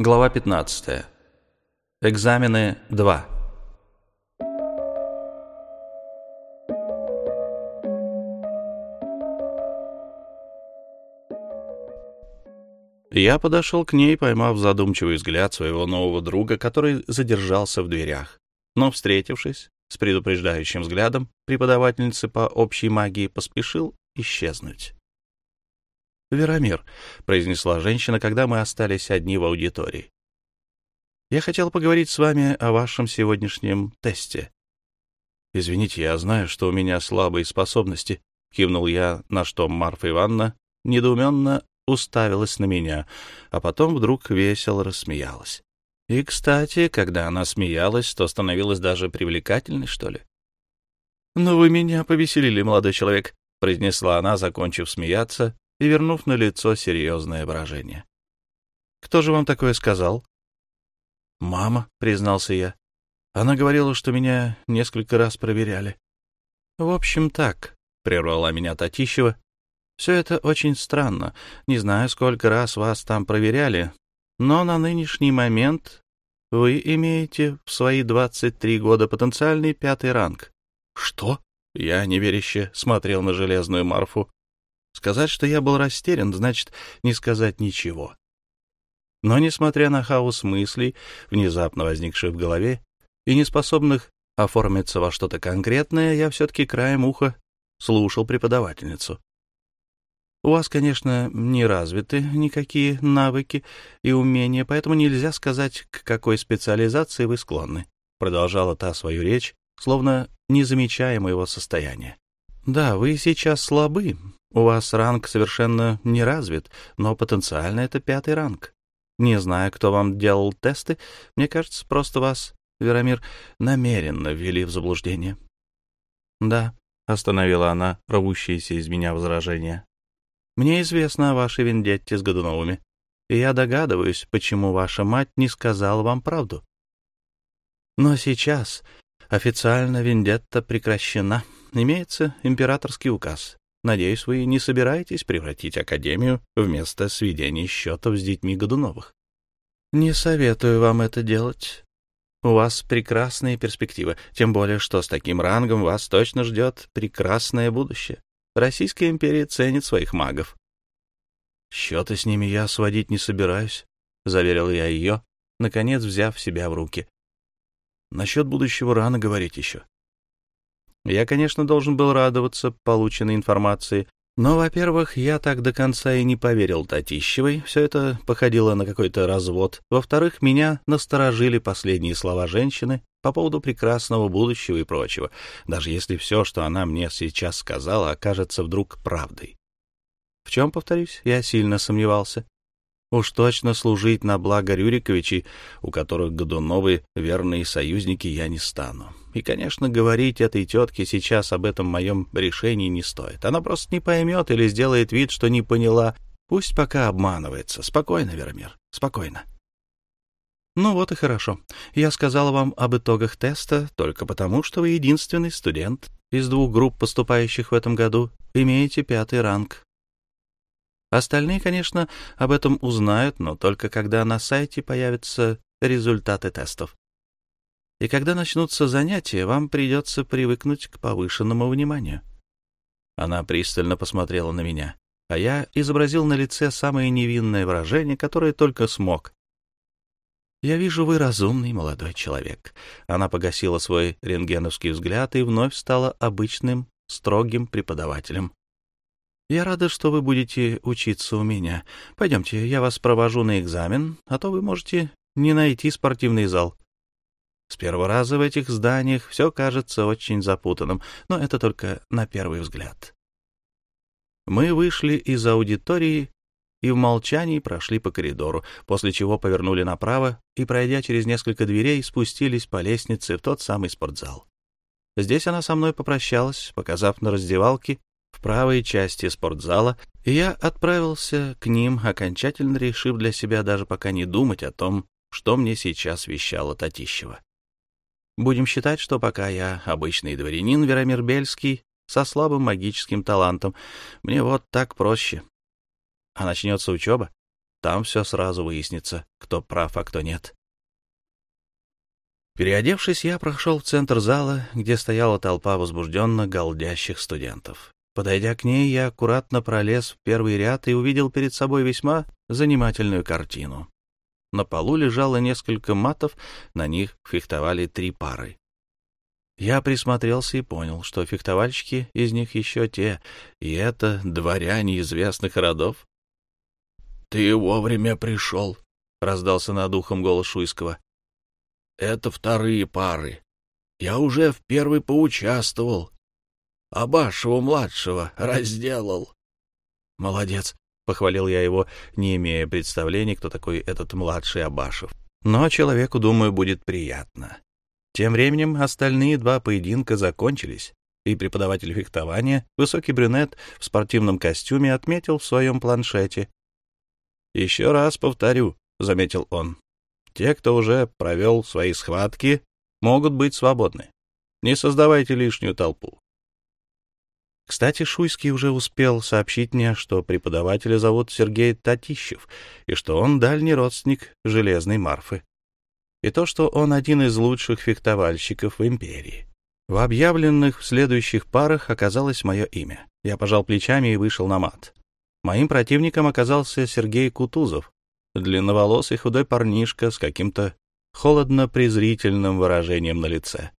Глава 15. Экзамены 2. Я подошел к ней, поймав задумчивый взгляд своего нового друга, который задержался в дверях. Но, встретившись с предупреждающим взглядом, преподавательницы по общей магии поспешил исчезнуть. «Веромир», — произнесла женщина, когда мы остались одни в аудитории. «Я хотел поговорить с вами о вашем сегодняшнем тесте». «Извините, я знаю, что у меня слабые способности», — кивнул я, на что Марфа Ивановна недоуменно уставилась на меня, а потом вдруг весело рассмеялась. И, кстати, когда она смеялась, то становилась даже привлекательной, что ли. «Ну вы меня повеселили, молодой человек», — произнесла она, закончив смеяться и вернув на лицо серьезное выражение. «Кто же вам такое сказал?» «Мама», — признался я. «Она говорила, что меня несколько раз проверяли». «В общем, так», — прервала меня Татищева. «Все это очень странно. Не знаю, сколько раз вас там проверяли, но на нынешний момент вы имеете в свои 23 года потенциальный пятый ранг». «Что?» — я неверяще смотрел на железную Марфу. Сказать, что я был растерян, значит не сказать ничего. Но, несмотря на хаос мыслей, внезапно возникших в голове и неспособных оформиться во что-то конкретное, я все-таки краем уха слушал преподавательницу. У вас, конечно, не развиты никакие навыки и умения, поэтому нельзя сказать, к какой специализации вы склонны, — продолжала та свою речь, словно не замечая моего состояния. Да, вы сейчас слабы, у вас ранг совершенно не развит, но потенциально это пятый ранг. Не знаю, кто вам делал тесты. Мне кажется, просто вас, Веромир, намеренно ввели в заблуждение. Да, остановила она рвущееся из меня возражение. Мне известно о вашей вендетте с Годуновыми, и я догадываюсь, почему ваша мать не сказала вам правду. Но сейчас официально вендетта прекращена. Имеется императорский указ. Надеюсь, вы не собираетесь превратить Академию в место сведения счетов с детьми Годуновых. Не советую вам это делать. У вас прекрасные перспективы, тем более, что с таким рангом вас точно ждет прекрасное будущее. Российская империя ценит своих магов. Счеты с ними я сводить не собираюсь, — заверил я ее, наконец взяв себя в руки. Насчет будущего рано говорить еще. Я, конечно, должен был радоваться полученной информации, но, во-первых, я так до конца и не поверил Татищевой, все это походило на какой-то развод. Во-вторых, меня насторожили последние слова женщины по поводу прекрасного будущего и прочего, даже если все, что она мне сейчас сказала, окажется вдруг правдой. В чем, повторюсь, я сильно сомневался. Уж точно служить на благо Рюриковичей, у которых Годуновы верные союзники, я не стану. И, конечно, говорить этой тетке сейчас об этом моем решении не стоит. Она просто не поймет или сделает вид, что не поняла. Пусть пока обманывается. Спокойно, Веромир, спокойно. Ну вот и хорошо. Я сказала вам об итогах теста только потому, что вы единственный студент из двух групп, поступающих в этом году, имеете пятый ранг. Остальные, конечно, об этом узнают, но только когда на сайте появятся результаты тестов. И когда начнутся занятия, вам придется привыкнуть к повышенному вниманию. Она пристально посмотрела на меня, а я изобразил на лице самое невинное выражение, которое только смог. «Я вижу, вы разумный молодой человек». Она погасила свой рентгеновский взгляд и вновь стала обычным, строгим преподавателем. Я рада, что вы будете учиться у меня. Пойдемте, я вас провожу на экзамен, а то вы можете не найти спортивный зал. С первого раза в этих зданиях все кажется очень запутанным, но это только на первый взгляд. Мы вышли из аудитории и в молчании прошли по коридору, после чего повернули направо и, пройдя через несколько дверей, спустились по лестнице в тот самый спортзал. Здесь она со мной попрощалась, показав на раздевалке в правой части спортзала, и я отправился к ним, окончательно решив для себя даже пока не думать о том, что мне сейчас вещала Татищева. Будем считать, что пока я обычный дворянин Веромир Бельский со слабым магическим талантом, мне вот так проще. А начнется учеба, Там все сразу выяснится, кто прав, а кто нет. Переодевшись, я прошел в центр зала, где стояла толпа возбужденно галдящих студентов. Подойдя к ней, я аккуратно пролез в первый ряд и увидел перед собой весьма занимательную картину. На полу лежало несколько матов, на них фехтовали три пары. Я присмотрелся и понял, что фехтовальщики из них еще те, и это дворяне известных родов. — Ты вовремя пришел, — раздался над ухом голос Шуйского. — Это вторые пары. Я уже в первой поучаствовал. Абашева-младшего разделал. — Молодец, — похвалил я его, не имея представления, кто такой этот младший Абашев. Но человеку, думаю, будет приятно. Тем временем остальные два поединка закончились, и преподаватель фехтования, высокий брюнет в спортивном костюме, отметил в своем планшете. «Еще раз повторю», — заметил он, — «те, кто уже провел свои схватки, могут быть свободны. Не создавайте лишнюю толпу». Кстати, Шуйский уже успел сообщить мне, что преподавателя зовут Сергей Татищев, и что он дальний родственник Железной Марфы и то, что он один из лучших фехтовальщиков в империи. В объявленных в следующих парах оказалось мое имя. Я пожал плечами и вышел на мат. Моим противником оказался Сергей Кутузов, длинноволосый худой парнишка с каким-то холодно-презрительным выражением на лице.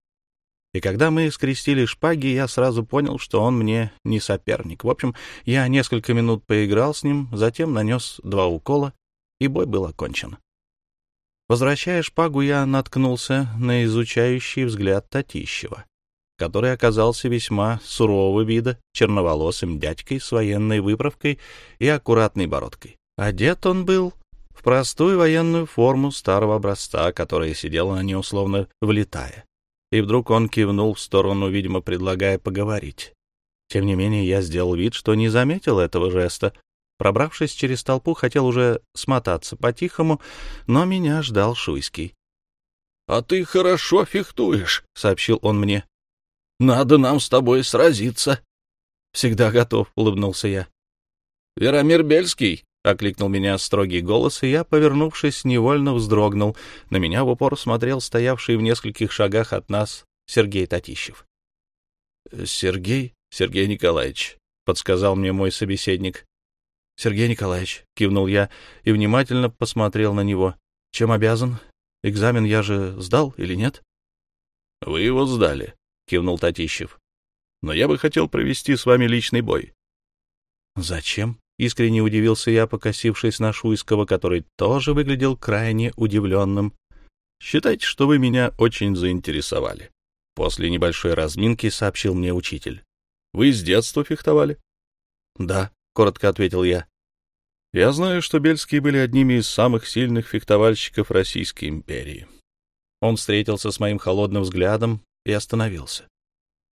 И когда мы скрестили шпаги, я сразу понял, что он мне не соперник. В общем, я несколько минут поиграл с ним, затем нанес два укола, и бой был окончен. Возвращая шпагу, я наткнулся на изучающий взгляд Татищева, который оказался весьма сурового вида, черноволосым дядькой с военной выправкой и аккуратной бородкой. Одет он был в простую военную форму старого образца, которая сидела на ней условно влетая. И вдруг он кивнул в сторону, видимо, предлагая поговорить. Тем не менее, я сделал вид, что не заметил этого жеста, Пробравшись через толпу, хотел уже смотаться по-тихому, но меня ждал Шуйский. — А ты хорошо фехтуешь, — сообщил он мне. — Надо нам с тобой сразиться. — Всегда готов, — улыбнулся я. — Веромир Бельский, — окликнул меня строгий голос, и я, повернувшись, невольно вздрогнул. На меня в упор смотрел стоявший в нескольких шагах от нас Сергей Татищев. — Сергей? Сергей Николаевич, — подсказал мне мой собеседник. Сергей Николаевич, — кивнул я и внимательно посмотрел на него. — Чем обязан? Экзамен я же сдал или нет? — Вы его сдали, — кивнул Татищев. — Но я бы хотел провести с вами личный бой. — Зачем? — искренне удивился я, покосившись на Шуйского, который тоже выглядел крайне удивленным. — Считайте, что вы меня очень заинтересовали. После небольшой разминки сообщил мне учитель. — Вы с детства фехтовали? — Да, коротко ответил я. Я знаю, что бельские были одними из самых сильных фехтовальщиков Российской империи. Он встретился с моим холодным взглядом и остановился.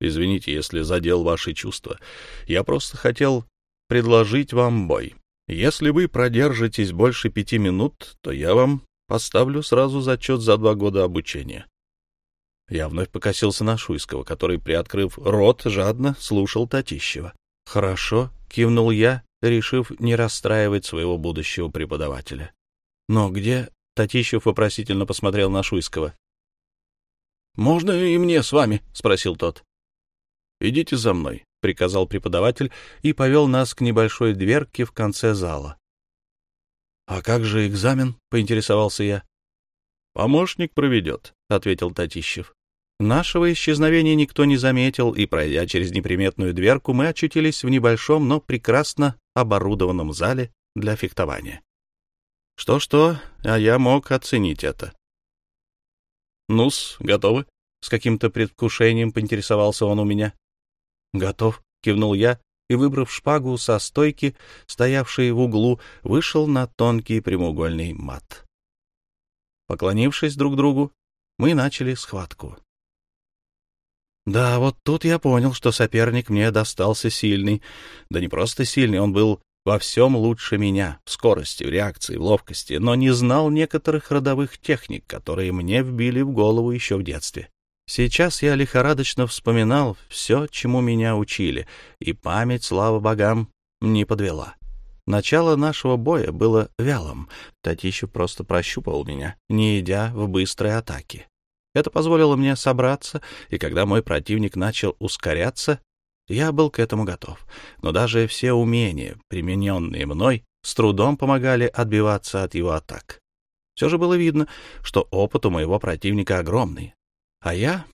Извините, если задел ваши чувства. Я просто хотел предложить вам бой. Если вы продержитесь больше пяти минут, то я вам поставлю сразу зачет за два года обучения. Я вновь покосился на Шуйского, который, приоткрыв рот, жадно слушал Татищева. — Хорошо, — кивнул я, решив не расстраивать своего будущего преподавателя. — Но где? — Татищев вопросительно посмотрел на Шуйского. — Можно и мне с вами? — спросил тот. — Идите за мной, — приказал преподаватель и повел нас к небольшой дверке в конце зала. — А как же экзамен? — поинтересовался я. — Помощник проведет, — ответил Татищев. Нашего исчезновения никто не заметил, и, пройдя через неприметную дверку, мы очутились в небольшом, но прекрасно оборудованном зале для фехтования. Что-что, а я мог оценить это. «Ну-с, готовы?» — с каким-то предвкушением поинтересовался он у меня. «Готов», — кивнул я, и, выбрав шпагу со стойки, стоявшей в углу, вышел на тонкий прямоугольный мат. Поклонившись друг другу, мы начали схватку. Да, вот тут я понял, что соперник мне достался сильный. Да не просто сильный, он был во всем лучше меня, в скорости, в реакции, в ловкости, но не знал некоторых родовых техник, которые мне вбили в голову еще в детстве. Сейчас я лихорадочно вспоминал все, чему меня учили, и память, слава богам, не подвела. Начало нашего боя было вялым. Татищев просто прощупал меня, не идя в быстрой атаке. Это позволило мне собраться, и когда мой противник начал ускоряться, я был к этому готов. Но даже все умения, примененные мной, с трудом помогали отбиваться от его атак. Все же было видно, что опыт у моего противника огромный. А я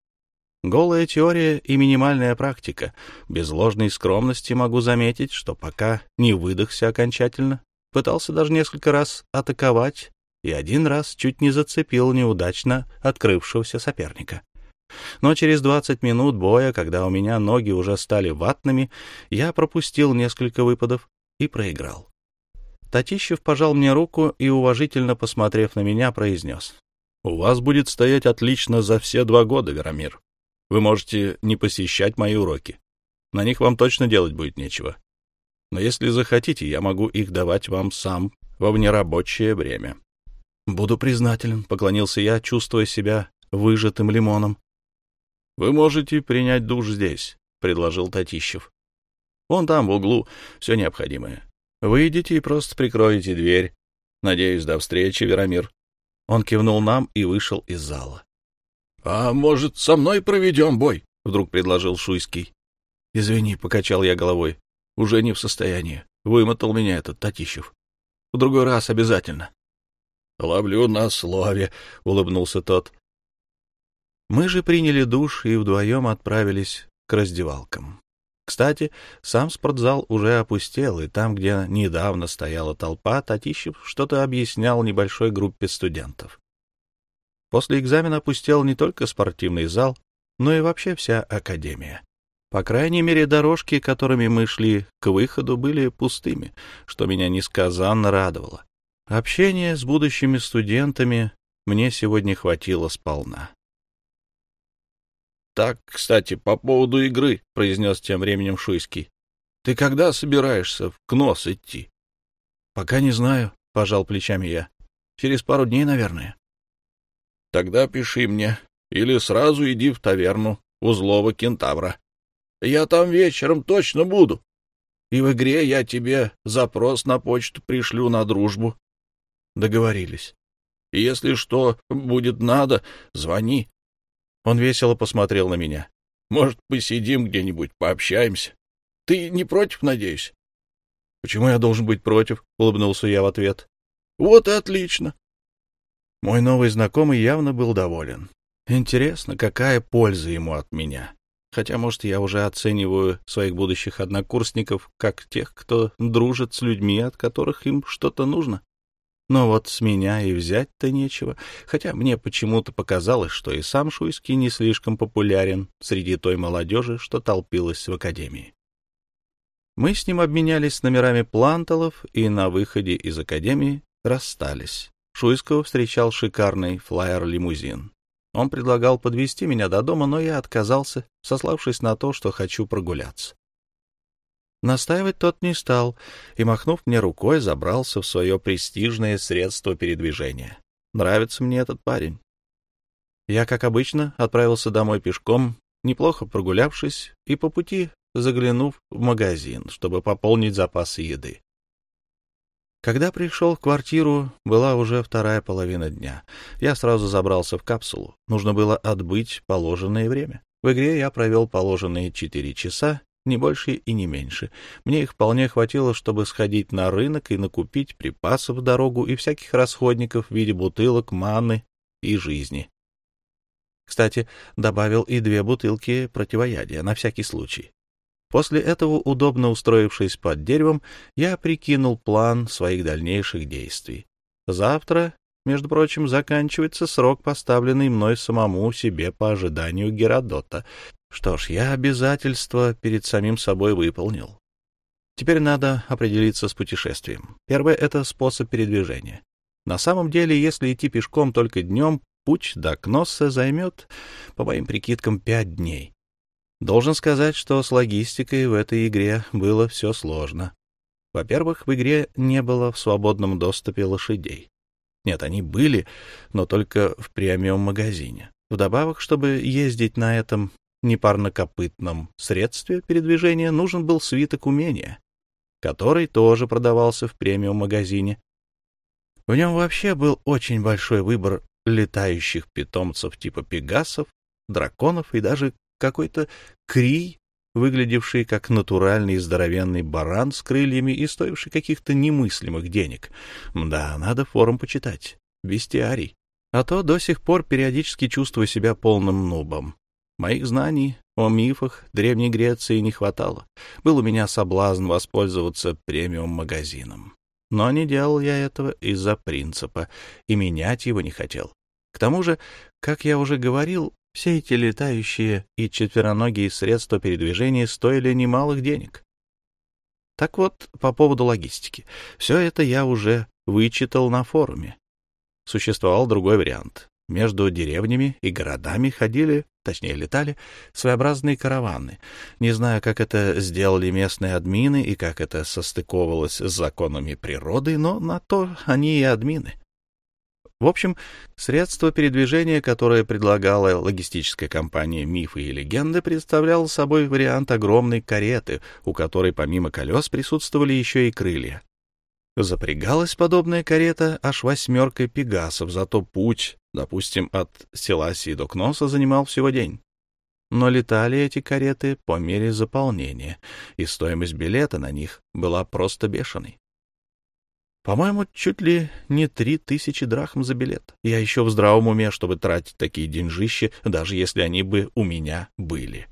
Голая теория и минимальная практика. Без ложной скромности могу заметить, что пока не выдохся окончательно, пытался даже несколько раз атаковать и один раз чуть не зацепил неудачно открывшегося соперника. Но через 20 минут боя, когда у меня ноги уже стали ватными, я пропустил несколько выпадов и проиграл. Татищев пожал мне руку и, уважительно посмотрев на меня, произнес. — У вас будет стоять отлично за все два года, Веромир. Вы можете не посещать мои уроки. На них вам точно делать будет нечего. Но если захотите, я могу их давать вам сам во внерабочее время. — Буду признателен, — поклонился я, чувствуя себя выжатым лимоном. — Вы можете принять душ здесь, — предложил Татищев. — Вон там, в углу, все необходимое. Выйдите и просто прикроете дверь. Надеюсь, до встречи, Веромир. Он кивнул нам и вышел из зала. — А может, со мной проведем бой? — вдруг предложил Шуйский. — Извини, — покачал я головой. — Уже не в состоянии. Вымотал меня этот Татищев. В другой раз обязательно. — Ловлю на слове, — улыбнулся тот. Мы же приняли душ и вдвоем отправились к раздевалкам. Кстати, сам спортзал уже опустел, и там, где недавно стояла толпа, Татищев что-то объяснял небольшой группе студентов. После экзамена опустел не только спортивный зал, но и вообще вся академия. По крайней мере, дорожки, которыми мы шли к выходу, были пустыми, что меня несказанно радовало. Общение с будущими студентами мне сегодня хватило сполна. «Так, кстати, по поводу игры», — произнес тем временем Шуйский. «Ты когда собираешься в КНОС идти?» «Пока не знаю», — пожал плечами я. «Через пару дней, наверное». Тогда пиши мне. Или сразу иди в таверну у злого кентавра. Я там вечером точно буду. И в игре я тебе запрос на почту пришлю на дружбу. Договорились. Если что будет надо, звони. Он весело посмотрел на меня. Может, посидим где-нибудь, пообщаемся. Ты не против, надеюсь? — Почему я должен быть против? — улыбнулся я в ответ. — Вот и отлично. Мой новый знакомый явно был доволен. Интересно, какая польза ему от меня? Хотя, может, я уже оцениваю своих будущих однокурсников как тех, кто дружит с людьми, от которых им что-то нужно. Но вот с меня и взять-то нечего, хотя мне почему-то показалось, что и сам Шуйский не слишком популярен среди той молодежи, что толпилась в академии. Мы с ним обменялись номерами планталов и на выходе из академии расстались. Шуйского встречал шикарный флайер-лимузин. Он предлагал подвести меня до дома, но я отказался, сославшись на то, что хочу прогуляться. Настаивать тот не стал и, махнув мне рукой, забрался в свое престижное средство передвижения. Нравится мне этот парень. Я, как обычно, отправился домой пешком, неплохо прогулявшись и по пути заглянув в магазин, чтобы пополнить запасы еды. Когда пришел в квартиру, была уже вторая половина дня. Я сразу забрался в капсулу. Нужно было отбыть положенное время. В игре я провел положенные четыре часа, не больше и не меньше. Мне их вполне хватило, чтобы сходить на рынок и накупить припасов в дорогу и всяких расходников в виде бутылок, маны и жизни. Кстати, добавил и две бутылки противоядия на всякий случай. После этого, удобно устроившись под деревом, я прикинул план своих дальнейших действий. Завтра, между прочим, заканчивается срок, поставленный мной самому себе по ожиданию Геродота. Что ж, я обязательства перед самим собой выполнил. Теперь надо определиться с путешествием. Первое — это способ передвижения. На самом деле, если идти пешком только днем, путь до Кносса займет, по моим прикидкам, пять дней. Должен сказать, что с логистикой в этой игре было все сложно. Во-первых, в игре не было в свободном доступе лошадей. Нет, они были, но только в премиум магазине. Вдобавок, чтобы ездить на этом непарнокопытном средстве передвижения, нужен был свиток умения. который тоже продавался в премиум-магазине. В нем вообще был очень большой выбор летающих питомцев типа пегасов, драконов и даже какой-то крий, выглядевший как натуральный здоровенный баран с крыльями и стоивший каких-то немыслимых денег. Да, надо форум почитать. Бестиарий. А то до сих пор периодически чувствую себя полным нубом. Моих знаний о мифах Древней Греции не хватало. Был у меня соблазн воспользоваться премиум-магазином. Но не делал я этого из-за принципа, и менять его не хотел. К тому же, как я уже говорил, все эти летающие и четвероногие средства передвижения стоили немалых денег. Так вот, по поводу логистики. Все это я уже вычитал на форуме. Существовал другой вариант. Между деревнями и городами ходили, точнее летали, своеобразные караваны. Не знаю, как это сделали местные админы и как это состыковывалось с законами природы, но на то они и админы. В общем, средство передвижения, которое предлагала логистическая компания «Мифы и легенды», представляло собой вариант огромной кареты, у которой помимо колес присутствовали еще и крылья. Запрягалась подобная карета аж восьмеркой пегасов, зато путь, допустим, от Селасии до Кноса занимал всего день. Но летали эти кареты по мере заполнения, и стоимость билета на них была просто бешеной. По-моему, чуть ли не три тысячи драхм за билет. Я еще в здравом уме, чтобы тратить такие деньжища, даже если они бы у меня были.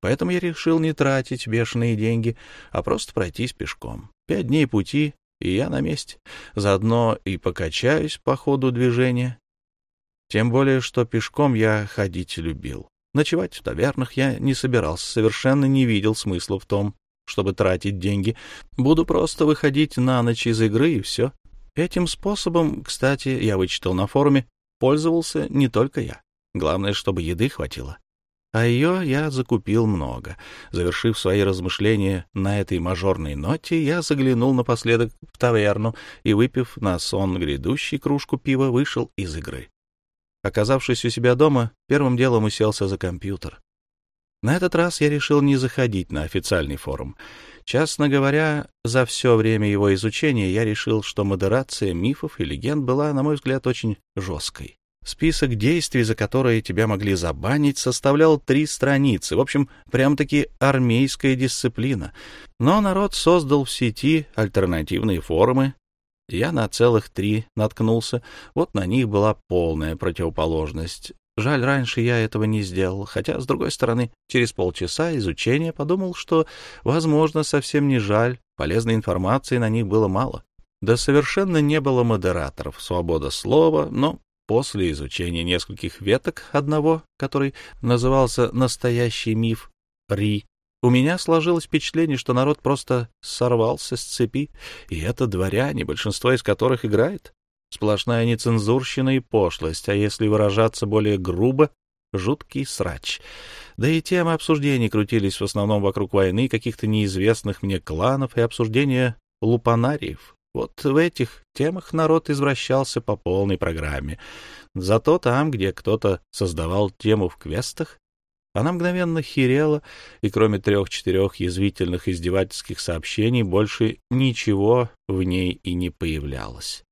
Поэтому я решил не тратить бешеные деньги, а просто пройтись пешком. Пять дней пути, и я на месте. Заодно и покачаюсь по ходу движения. Тем более, что пешком я ходить любил. Ночевать в тавернах я не собирался, совершенно не видел смысла в том, чтобы тратить деньги. Буду просто выходить на ночь из игры, и все. Этим способом, кстати, я вычитал на форуме, пользовался не только я. Главное, чтобы еды хватило. А ее я закупил много. Завершив свои размышления на этой мажорной ноте, я заглянул напоследок в таверну и, выпив на сон грядущий кружку пива, вышел из игры. Оказавшись у себя дома, первым делом уселся за компьютер. На этот раз я решил не заходить на официальный форум. Честно говоря, за все время его изучения я решил, что модерация мифов и легенд была, на мой взгляд, очень жесткой. Список действий, за которые тебя могли забанить, составлял три страницы. В общем, прям-таки армейская дисциплина. Но народ создал в сети альтернативные форумы. Я на целых три наткнулся. Вот на них была полная противоположность. Жаль, раньше я этого не сделал, хотя, с другой стороны, через полчаса изучения подумал, что, возможно, совсем не жаль, полезной информации на них было мало. Да совершенно не было модераторов, свобода слова, но после изучения нескольких веток одного, который назывался «Настоящий миф Ри», у меня сложилось впечатление, что народ просто сорвался с цепи, и это дворяне, большинство из которых играет. Сплошная нецензурщина и пошлость, а если выражаться более грубо, жуткий срач. Да и темы обсуждений крутились в основном вокруг войны, каких-то неизвестных мне кланов и обсуждения лупанариев. Вот в этих темах народ извращался по полной программе. Зато там, где кто-то создавал тему в квестах, она мгновенно херела, и кроме трех-четырех язвительных издевательских сообщений больше ничего в ней и не появлялось.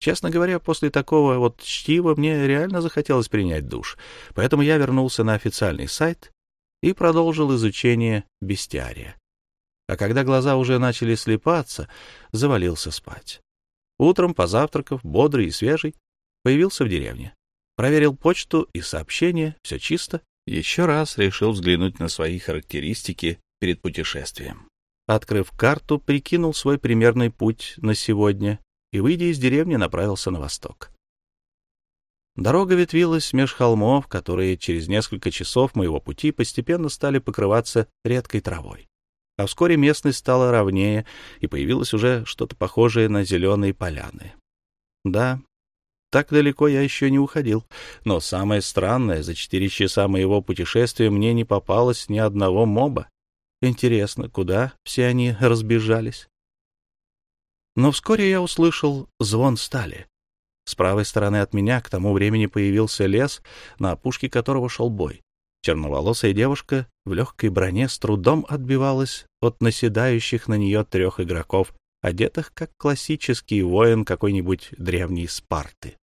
Честно говоря, после такого вот чтива мне реально захотелось принять душ, поэтому я вернулся на официальный сайт и продолжил изучение бестиария. А когда глаза уже начали слепаться, завалился спать. Утром, позавтракав, бодрый и свежий, появился в деревне. Проверил почту и сообщения, все чисто. Еще раз решил взглянуть на свои характеристики перед путешествием. Открыв карту, прикинул свой примерный путь на сегодня и, выйдя из деревни, направился на восток. Дорога ветвилась меж холмов, которые через несколько часов моего пути постепенно стали покрываться редкой травой. А вскоре местность стала ровнее, и появилось уже что-то похожее на зеленые поляны. Да, так далеко я еще не уходил, но самое странное, за четыре часа моего путешествия мне не попалось ни одного моба. Интересно, куда все они разбежались? Но вскоре я услышал звон стали. С правой стороны от меня к тому времени появился лес, на опушке которого шел бой. Черноволосая девушка в легкой броне с трудом отбивалась от наседающих на нее трех игроков, одетых как классический воин какой-нибудь древней Спарты.